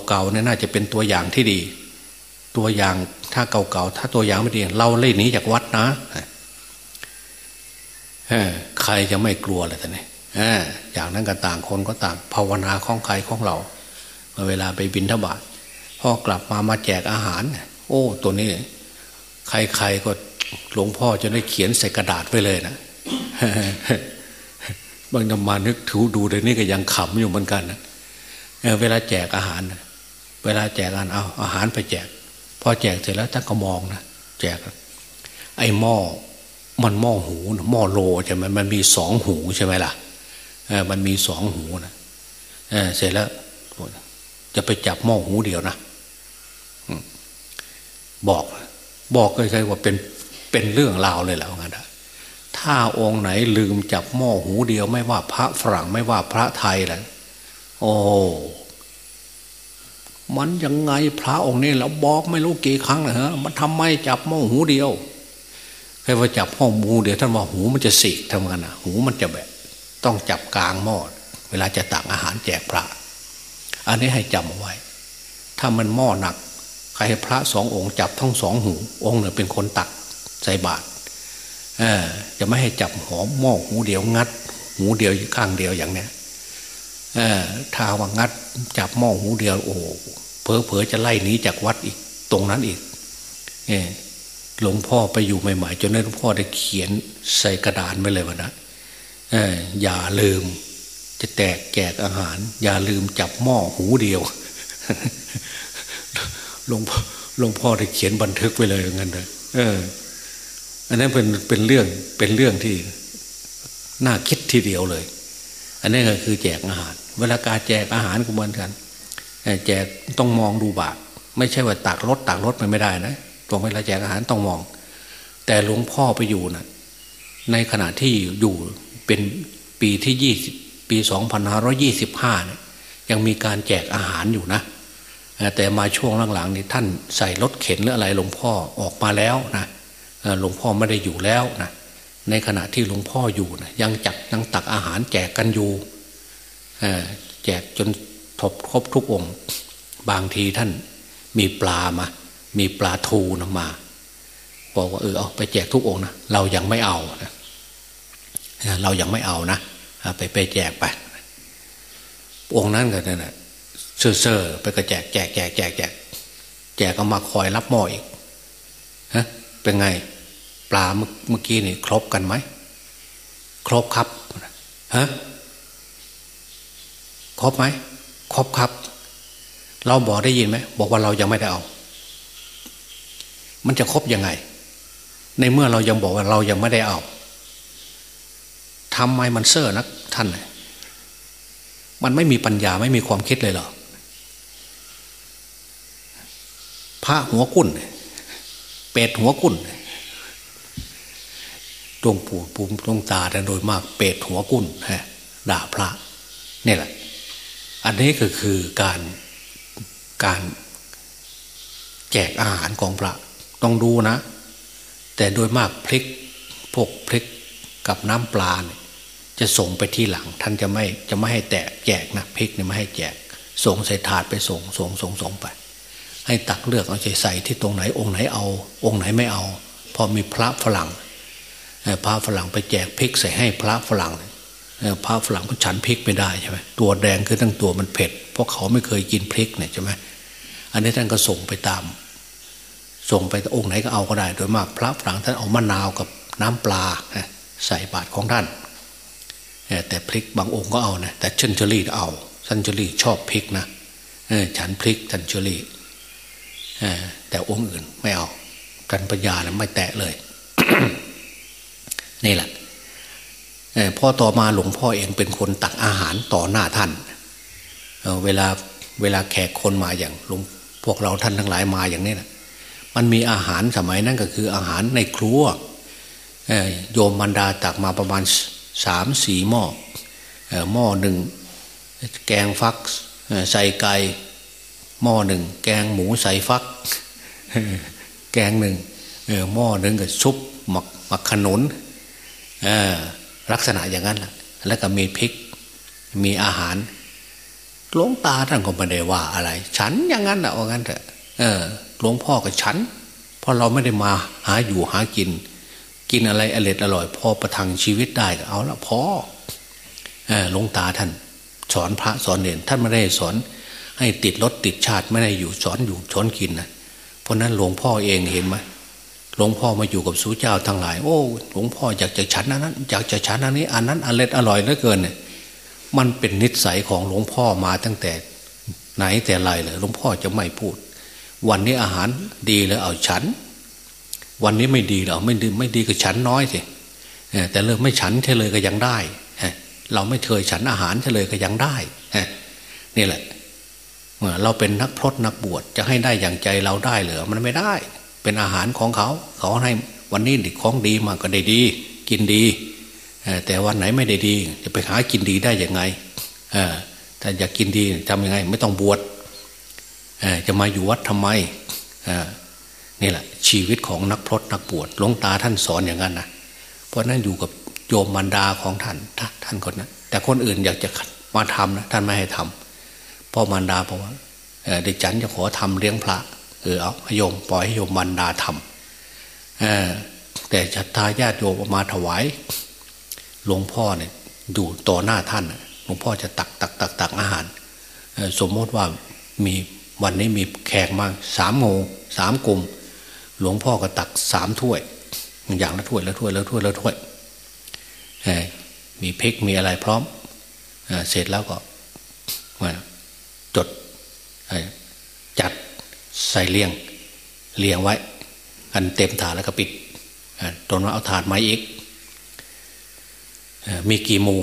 เก่าๆเนี่ยน่าจะเป็นตัวอย่างที่ดี ตัวอย่างถ้าเก่าๆถ้าตัวอย่างไม่ดีเราเล่นนี้จากวัดนะใครจะไม่กลัวเลยท่านนี่อย่างนั้นก็ต่างคนก็ต่าง ภาวนาของใครของเราเวลาไปบินทบาทพ่อกลับมามาแจกอาหาร โอ้ ตัวนี้ ใครๆก็หลวงพ่อจะได้เขียนใส่กระดาษไว้เลยนะบางนมานึกถูดูเดี๋ยนี้ก็ยังขำอยู่เหมือนกันนะเวลาแจกอาหาร เวลาแจกอาหารเอาอาหารไปแจก พอแจกเสร็จแล้วท่านก็มองนะแจก ไอ้หม้อมันหม้อหูหม้อโลใช่ไหมมันมีสองหูใช่ไหมล่ะเอามันมีสองหูนะเสร็จแล้ว จะไปจับหม้อหูเดียวนะบอก บอกใครๆว่าเป็นเป็นเรื่องราวเลยแล้วงั้นถ้าองค์ไหนลืมจับหม้อหูเดียว ไม่ว่าพระฝรั่งไม่ว่าพระไทยแหละโอ้ มันยังไงพระองค์นี้เราบอกไม่รู้กี่ครั้งเลยฮะมันทำไมจับหม้อหูเดียวใครว่าจับหม้อหูเดียวท่านว่าหูมันจะสีกทำกันนะหูมันจะแบบต้องจับกลางหม้อเวลาจะตักอาหารแจกพระ อันนี้ให้จำเอาไว้ ถ้ามันหม้อหนัก ใครให้พระสององค์จับทั้งสองหู องค์หนึ่งเป็นคนตักใส่บาตรจะไม่ให้จับหอมหม้อหูเดียวงัด หูเดียวข้างเดียวอย่างเนี้ยถ้าว่างัดจับหม้อหูเดียวโอ้ เพอเพอจะไล่หนีจากวัดอีกตรงนั้นอีกหลวงพ่อไปอยู่ใหม่ๆจนได้หลวงพ่อได้เขียนใส่กระดานไว้เลยวันนะอย่าลืม จะแตกแจกอาหาร อย่าลืมจับหม้อหูเดียวหลวงพ่อหลวงพ่อได้เขียนบันทึกไว้เลยอย่างนั้นเลยเออ อันนั้นเป็นเป็นเรื่องเป็นเรื่องที่น่าคิดทีเดียวเลย อันนี้ก็คือแจกอาหาร เวลาการแจกอาหารก็เหมือนกัน แจกต้องมองดูบาทไม่ใช่ว่าตักรถตักรถมันไม่ได้นะตรงเวลาแจกอาหารต้องมอง แต่หลวงพ่อไปอยู่นะในขณะที่อยู่เป็นปีที่ยี่สิบปีสองพันห้าร้อยี่สิบห้าเนี่ยยังมีการแจกอาหารอยู่นะ แต่มาช่วงหลังๆนี่ท่านใส่รถเข็นหรืออะไรหลวงพ่อออกมาแล้วนะหลวงพ่อไม่ได้อยู่แล้วนะในขณะที่หลวงพ่ออยู่นะยังจัดยังตักอาหารแจกกันอยู่แจกจน ทบครบทุกองค์ บางทีท่านมีปลามา มีปลาทูนะมาบอกว่าเออเอาไปแจกทุกองค์นะเรายังไม่เอานะเรายังไม่เอานะไปไปแจกไปองค์นั้นก็นั่นแหละเซ่อเซ่อไปก็แจกแจกแจกแจกแจกแจกก็มาคอยรับหม้ออีกฮะเป็นไง ปลาเมื่อกี้นี่ครบกันไหมครบครับฮะครบไหม ครบครับ เราบอกได้ยินไหมบอกว่าเรายังไม่ได้เอา มันจะครบยังไง ในเมื่อเรายังบอกว่าเรายังไม่ได้เอาทำไมมันเซ่อนักท่าน มันไม่มีปัญญาไม่มีความคิดเลยเหรอพระหัวกุ้นเป็ดหัวกุ้นดวงปู่ปุ่มดวงตาแต่โดยมากเป็ดหัวกุ้นฮะด่าพระนี่แหละ อันนี้ก็คือการการแจกอาหารของพระต้องดูนะ แต่โดยมากพลิกพวกพลิกกับน้ำปลาเนี่ยจะส่งไปที่หลัง ท่านจะไม่จะไม่ให้แตกแจกนะพริกเนี่ยไม่ให้แจก ส่งใส่ถาดไปส่งส่งส่งส่งไป ให้ตักเลือกเอาใจใส่ที่ตรงไหนองค์ไหนเอา องค์ไหนไม่เอา พอมีพระฝรั่งพระฝรั่งไปแจกพริกใส่ให้พระฝรั่ง พระฝรั่งก็ฉันพริกไม่ได้ใช่ไหมตัวแดงคือทั้งตัวมันเผ็ด เพราะเขาไม่เคยกินพริกเนี่ยใช่ไหมอันนี้ท่านก็ส่งไปตาม ส่งไปองค์ไหนก็เอาก็ได้ โดยมากพระฝรั่งท่านเอามะนาวกับน้ำปลาใส่บาตรของท่านแต่พริกบางองค์ก็เอานะแต่ท่านเชอรี่เอาท่านเชอรี่ชอบพริกนะฉันพริกท่านเชอรี่แต่องค์อื่นไม่เอากันปัญญาเนะไม่แตะเลย นี่แหละ พอต่อมาหลวงพ่อเองเป็นคนตักอาหารต่อหน้าท่านเวลาเวลาแขกคนมาอย่างหลวงพวกเราท่านทั้งหลายมาอย่างนี้นะมันมีอาหารสมัยนั้นก็คืออาหารในครัวโยมมันดาตักมาประมาณสามสี่หม้อหม้อหนึ่งแกงฟักใส่ไก่หม้อหนึ่งแกงหมูใส่ฟัก แกงหนึ่งหม้อหนึ่งกับซุปหมักหมักขนุน ลักษณะอย่างนั้นแหละแล้วก็มีพริก มีอาหารหลวงตาท่านก็ไม่ได้ว่าอะไร ฉันอย่างนั้นแหละว่างั้นเถอะเออหลวงพ่อกับฉันเพราะเราไม่ได้มาหาอยู่หากิน กินอะไรอร่อยอร่อย พอประทังชีวิตได้ก็เอาละพอหลวงตาท่าน สอนพระสอนเนรท่านไม่ได้สอน ให้ติดรถติดชาติไม่ได้อยู่สอนอยู่สอนกินนะเพราะนั้นหลวงพ่อเองเห็นไหม หลวงพ่อมาอยู่กับสูเจ้าทั้งหลาย โอ้หลวงพ่ออยากจะฉันนั้นอยากจะฉันอันนี้ อันนั้นอร่อยอร่อยเหลือเกินเนี่ยมันเป็นนิสัยของหลวงพ่อมาตั้งแต่ไหนแต่ไรเลยหลวงพ่อจะไม่พูด วันนี้อาหารดีแล้วเอาฉัน วันนี้ไม่ดีเราไม่ดีไม่ดีก็ฉันน้อยสิแต่เริ่มไม่ฉันเฉลยก็ยังได้เราไม่เคยฉันอาหารเฉลยก็ยังได้นี่แหละเราเป็นนักพรตนักบวชจะให้ได้อย่างใจเราได้เหรือมันไม่ได้ เป็นอาหารของเขา เขาให้วันนี้ดิของดีมาก็ได้ดี กินดีแต่วันไหนไม่ได้ดี จะไปหากินดีได้ยังไงถ้าอยากกินดีทำยังไง ไม่ต้องบวชจะมาอยู่วัดทำไมนี่แหละ ชีวิตของนักพรตนักบวชหลวงตาท่านสอนอย่างนั้นนะเพราะนั้นอยู่กับโยมมันดาของท่านท่านคนนั้นแต่คนอื่นอยากจะมาทำนะท่านไม่ให้ทำพ่อมันดาบอกว่าเด็กจันจะขอทำเลี้ยงพระ เออเอาโยมปล่อยให้โยมมันดาทำแต่จัตตาญาติโยมมาถวายหลวงพ่อเนี่ยอยู่ต่อหน้าท่านหลวงพ่อจะตักตักตักตักอาหาร สมมติว่ามีวันนี้มีแขกมาสามโมงสามกลุ่ม หลวงพ่อก็ตักสามถ้วย อย่างละถ้วยละถ้วยละถ้วยละถ้วยมีพริกมีอะไรพร้อมเสร็จแล้วก็จด ใส่เลียงเลียงไว้ อันเต็มถาดแล้วก็ปิดตนั้นเอาถาดไม้อีกมีกี่มู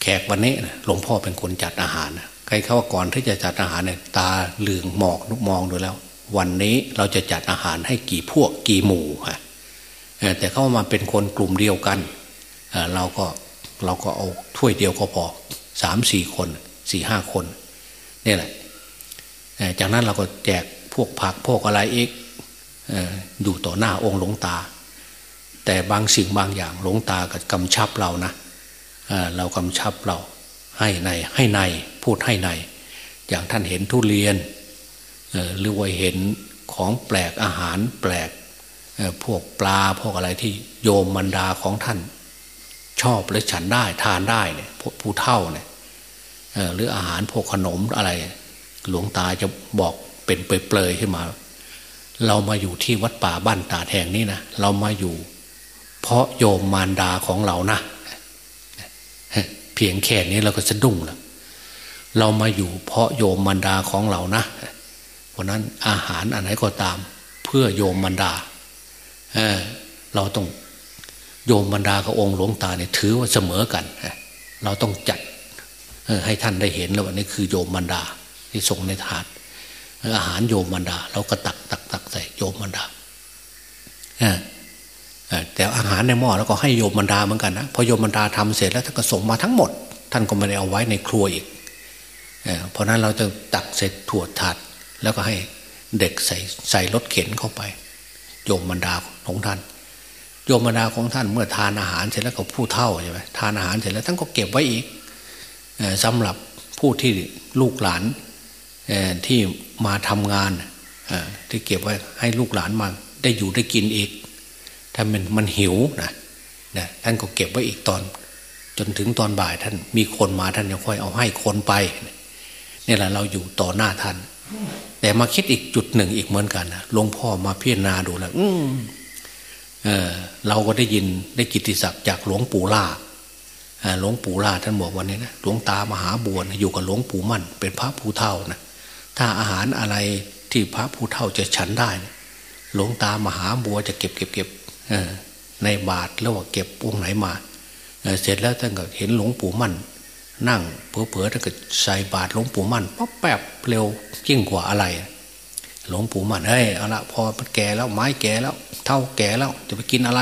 แขกวันนี้หลวงพ่อเป็นคนจัดอาหารใครเขาว่าก่อนที่จะจัดอาหารเนี่ยตาเหลืองหมอกนุกมองดูแล้ว วันนี้เราจะจัดอาหารให้กี่พวกกี่หมู่ฮะแต่เข้ามาเป็นคนกลุ่มเดียวกันเราก็เราก็เอาถ้วยเดียวก็พอสามสี่คนสี่ห้าคนนี่แหละจากนั้นเราก็แจก พวกผักพวกอะไรอีกอยู่ต่อหน้าองค์หลวงตา แต่บางสิ่งบางอย่างหลวงตาก็กำชับเรานะเรากำชับเราให้ในให้ในพูดให้ใน อย่างท่านเห็นทุเรียนหรือว่าเห็นของแปลกอาหารแปลกพวกปลาพวกอะไรที่โยมมันดาของท่าน ชอบและฉันได้ทานได้เนี่ยผู้เท่าเนี่ยหรืออาหารพวกขนมอะไร หลวงตาจะบอก เป็นเปลยๆขึ้นมา เรามาอยู่ที่วัดป่าบ้านตาแทงนี้นะเรามาอยู่ เพราะโยมมารดาของเรานะเพียงแค่นี้เราก็สะดุ้งแล้วเรามาอยู่เพราะโยมมารดาของเรานะเพราะนั้นอาหารอันไหนก็ตาม เพื่อโยมมารดาเเราต้องโยมมารดากับองค์หลวงตาเนี่ยถือว่าเสมอกัน เราต้องจัดให้ท่านได้เห็นแล้วว่านี่คือโยมมารดาที่ส่งในถาด อาหารโยมมารดา เราก็ตักตักตักใส่โยมมารดาแต่อาหารในหม้อแล้วก็ให้โยมบรรดาเหมือนกันนะพอโยมบรรดาทำเสร็จแล้วท่านก็ส่งมาทั้งหมด ท่านก็ไม่ได้เอาไว้ในครัวอีกเพราะนั้นเราจะตักเสร็จถั่วถาดแล้วก็ให้เด็กใส่ใส่รถเข็นเข้าไป โยมบรรดาของท่าน โยมบรรดาของท่านเมื่อทานอาหารเสร็จแล้วก็ผู้เท่าใช่ไหมทานอาหารเสร็จแล้วท่านก็เก็บไว้อีกสำหรับผู้ที่ลูกหลานที่ มาทำงานที่เก็บไว้ให้ลูกหลานมาได้อยู่ได้กินอีก ถ้ามันมันหิวนะนะท่านก็เก็บไว้อีกตอน จนถึงตอนบ่ายท่านมีคนมาท่านจะค่อยเอาให้คนไปนี่แหละเราอยู่ต่อหน้าท่าน แต่มาคิดอีกจุดหนึ่งอีกเหมือนกันนะหลวงพ่อมาพิจารณาดูแล้วอืเออเราก็ได้ยินได้กิติศัพท์จากหลวงปู่ล่าหลวงปู่ล่าท่านบอกวันนี้นะหลวงตามหาบัวนะอยู่กับหลวงปู่มั่น เป็นพระผู้เท่านะ ถ้าอาหารอะไรที่พระผู้เท่าจะฉันได้ หลวงตามหาบัวจะเก็บเก็บเก็บในบาทแล้วว่าเก็บองไหนมาเสร็จแล้วท่านก็เห็นหลวงปู่มั่น นั่งเผลอๆท่านก็ใส่บาทหลวงปู่มั่นป๊อปแป๊บเร็วยิ่งกว่าอะไร หลวงปู่มั่นเฮ้ยเอาละพอมันแก่แล้วไม้แก่แล้ว เท่าแก่แล้วจะไปกินอะไร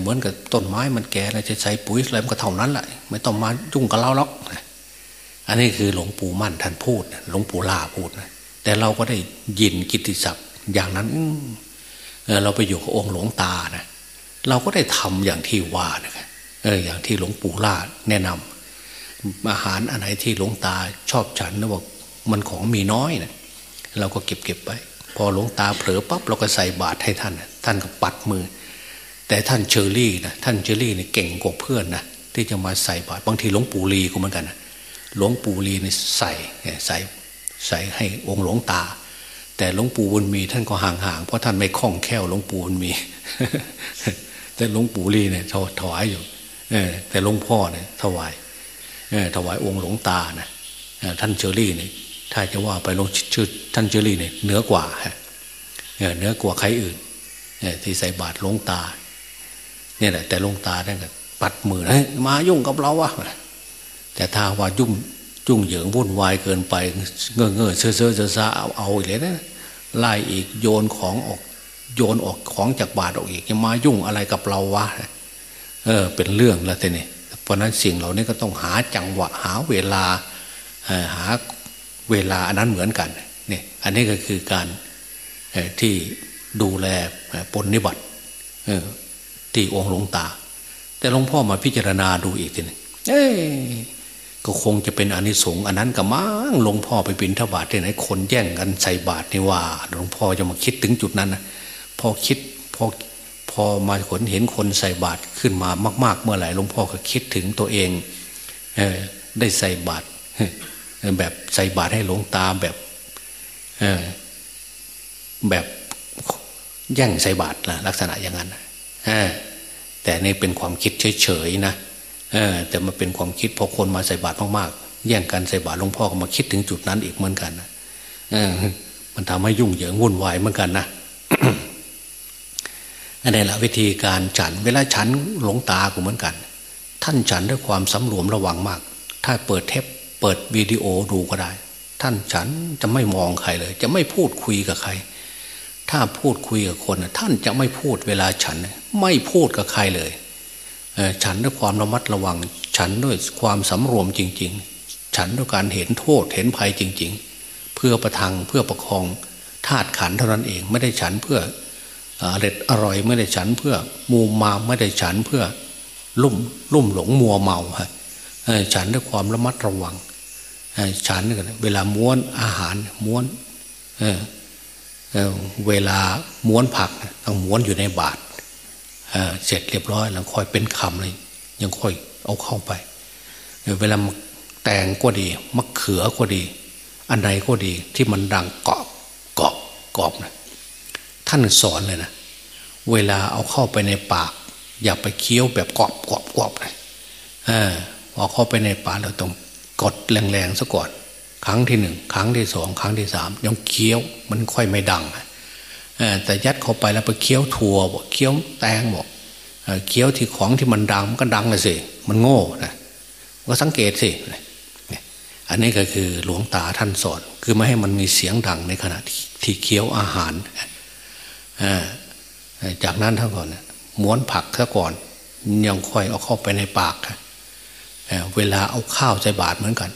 เหมือนกับต้นไม้มันแก่แล้วจะใส่ปุ๋ยอะไรมันก็เท่านั้นแหละไม่ต้องมาจุ่งกับเราหรอก อันนี้คือหลวงปู่มั่นท่านพูดหลวงปู่ล่าพูดนะแต่เราก็ได้ยินกิตติศัพท์อย่างนั้นเราไปอยู่กับองค์หลวงตานะเราก็ได้ทำอย่างที่ว่านะครับเอออย่างที่หลวงปู่ล่าแนะนำอาหารอันไหนที่หลวงตาชอบฉันนะบอกมันของมีน้อยนะเราก็เก็บเก็บไป พอหลวงตาเผลอปั๊บเราก็ใส่บาตรให้ท่าน ท่านก็ปัดมือ แต่ท่านเชอรี่นะท่านเชอรี่เนี่ยเก่งกว่าเพื่อนนะที่จะมาใส่บาตรบางทีหลวงปู่ลีก็เหมือนกันนะ หลวงปู่ลีนี่ใส่ใส่ใส่ให้องค์หลวงตา แต่หลวงปู่บุญมีท่านก็ห่างๆเพราะท่านไม่คล่องแคล่วหลวงปู่บุญมี แต่หลวงปู่ลีเนี่ยถวายอยู่แต่หลวงพ่อเนี่ยถวายถวายองค์หลวงตานะท่านเชอรี่เนี่ยถ้าจะว่าไปลงชื่อท่านเชอรี่เนี่ยเหนือกว่าฮะเหนือกว่าใครอื่นที่ใส่บาตรหลวงตาเนี่ยแหละแต่หลวงตาท่านก็ปัดมือนะมายุ่งกับเราวะ แต่ถ้าว่ายุ่งจุ่งเหยิงวุ่นวายเกินไป เงื่อเงื่อเซ่อเซ่อเซ่อเอาเอาอีกเลยนะไล่อีกโยนของออก โยนออกของจากบาตรออกอีกจะมายุ่งอะไรกับเราวะเออ เป็นเรื่องแล้วทีนี้เพราะนั้นสิ่งเหล่านี้ก็ต้องหาจังหวะหาเวลาหาเวลาอันนั้นเหมือนกันนี่อันนี้ก็คือการที่ดูแลปนนิบัติที่องค์หลวงตา แต่หลวงพ่อมาพิจารณาดูอีกทีนึงเอ้ ก็คงจะเป็นอนิสงส์อันนั้นก็มั่งหลวงพ่อไปบินทบาทที่ไหนคนแย่งกันใส่บาตรนี่ว่าหลวงพ่อจะมาคิดถึงจุดนั้นนะพอคิดพอพอมาขนเห็นคนใส่บาตรขึ้นมามาก ๆ เมื่อไหร่หลวงพ่อก็คิดถึงตัวเองเอได้ใส่บาตรแบบใส่บาตรให้หลวงตาแบบเแบบแย่งใส่บาตรลักษณะอย่างนั้นแต่นี่เป็นความคิดเฉยๆนะ แต่มาเป็นความคิดพอคนมาใส่บาตรมากๆแย่งกันใส่บาตรหลวงพ่อก็มาคิดถึงจุดนั้นอีกเหมือนกันนะมันทำให้ยุ่งเหยิงวุ่นวายเหมือนกันนะอันนี้แหละวิธีการฉัน เวลาฉันหลงตาก็เหมือนกัน ท่านฉันด้วยความสำรวมระวังมาก ถ้าเปิดเทปเปิดวิดีโอดูก็ได้ ท่านฉันจะไม่มองใครเลย จะไม่พูดคุยกับใคร ถ้าพูดคุยกับคน ท่านจะไม่พูดเวลาฉัน ไม่พูดกับใครเลย ฉันด้วยความระมัดระวัง ฉันด้วยความสำรวมจริง ๆ ฉันด้วยการเห็นโทษเห็นภัยจริง ๆ เพื่อประทังเพื่อประคองธาตุขันเท่านั้นเองไม่ได้ฉันเพื่ออร็ดอร่อยไม่ได้ฉันเพื่อมูมาไม่ได้ฉันเพื่อลุ่มลุ่มหลงมัวเมาฮะฉันด้วยความระมัดระวังฉันเวลาม้วนอาหารม้วนเวลาม้วนผักต้องม้วนอยู่ในบาตร เสร็จเรียบร้อยแล้วค่อยเป็นคำเลย ยังค่อยเอาเข้าไป เวลาแตงก็ดี มะเขือก็ดี อันใดก็ดีที่มันดังกรอบกรอบกรอบนะท่านสอนเลยนะ เวลาเอาเข้าไปในปาก อย่าไปเคี้ยวแบบกรอบกรอบกรอบเลยเออพอาเข้าไปในปากเราต้องกดแรงๆซะก่อน ครั้งที่หนึ่งครั้งที่สองครั้งที่สามยังเคี้ยวมันค่อยไม่ดัง แต่ยัดเข้าไปแล้วไปเคี้ยวถั่วบอกเคี้ยวแตงบอกเคี้ยวที่ของที่มันดังมันก็ดังเลยสิมันโง่นะก็สังเกตสิอันนี้ก็คือหลวงตาท่านสอน คือไม่ให้มันมีเสียงดังในขณะที่เคี้ยวอาหารจากนั้นท่านก่อนม้วนผักซะก่อน ยังค่อยเอาเข้าไปในปากเวลาเอาข้าวใส่บาตรเหมือนกัน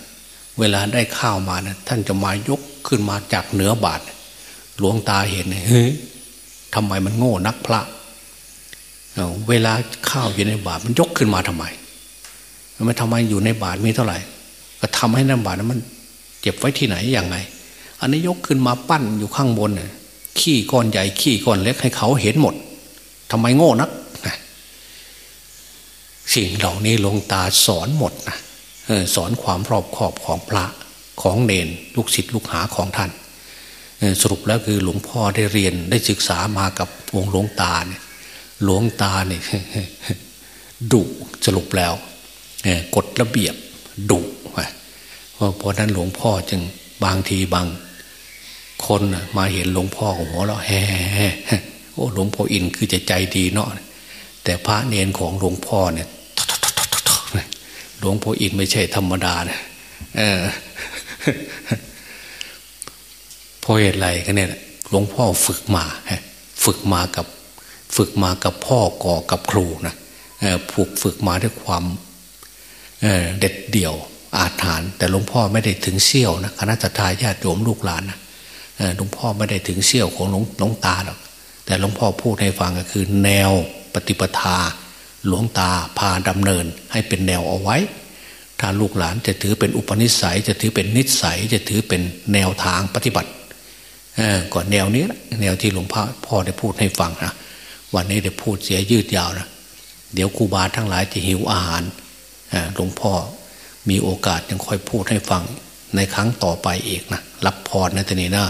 เวลาได้ข้าวมานะท่านจะมายกขึ้นมาจากเหนือบาตร หลวงตาเห็นเฮ้ยทำไมมันโง่นักพระเวลาข้าวอยู่ในบาตรมันยกขึ้นมาทำไมมันทำไมอยู่ในบาตรมีเท่าไหร่ ก็ทำให้ในบาตรมันเก็บไว้ที่ไหนอย่างไง อันนี้ยกขึ้นมาปั้นอยู่ข้างบนเนี่ยขี้ก้อนใหญ่ขี้ก้อนเล็กให้เขาเห็นหมดทำไมโง่นักสิ่งเหล่านี้ลงตาสอนหมดนะสอนความรอบขอบของพระของเนนลูกศิษย์ลูกหาของท่าน สรุปแล้วคือหลวงพ่อได้เรียนได้ศึกษามากับวงหลวงตาเนี่ยหลวงตาเนี่ยดุสรุปแล้วกฎระเบียบดุเพราะนั้นหลวงพ่อจึงบางทีบางคนมาเห็นหลวงพ่อของหัวเราแฮ่โอ้หลวงพ่ออินคือจะใจดีเนาะแต่พระเนนของหลวงพ่อเนี่ยหลวงพ่ออินไม่ใช่ธรรมดานะ เออพอเหตุไรกันเนี่ยหลวงพ่อฝึกมาฝึกมากับฝึกมากับพ่อก่อกับครูนะผูกฝึกมาด้วยความเด็ดเดี่ยวอาถรรพ์แต่หลวงพ่อไม่ได้ถึงเสี้ยวนะคณะทาญาติโยมลูกหลานนะหลวงพ่อไม่ได้ถึงเสี้ยวของหลวงหลวงตาหรอกแต่หลวงพ่อพูดให้ฟังก็คือ แนวปฏิปทา หลวงตาพาดำเนินให้เป็นแนวเอาไว้ ถ้าลูกหลานจะถือเป็นอุปนิสัย จะถือเป็นนิสัยจะถือเป็นแนวทางปฏิบัติ ก่อนแนวนี้แนวที่หลวงพ่อพ่อได้พูดให้ฟังนะวันนี้ได้พูดเสียยืดยาวนะเดี๋ยวครูบาทั้งหลายจะหิวอาหารหลวงพ่อมีโอกาสยังค่อยพูดให้ฟังในครั้งต่อไปอีกนะรับพรในตนี้นะ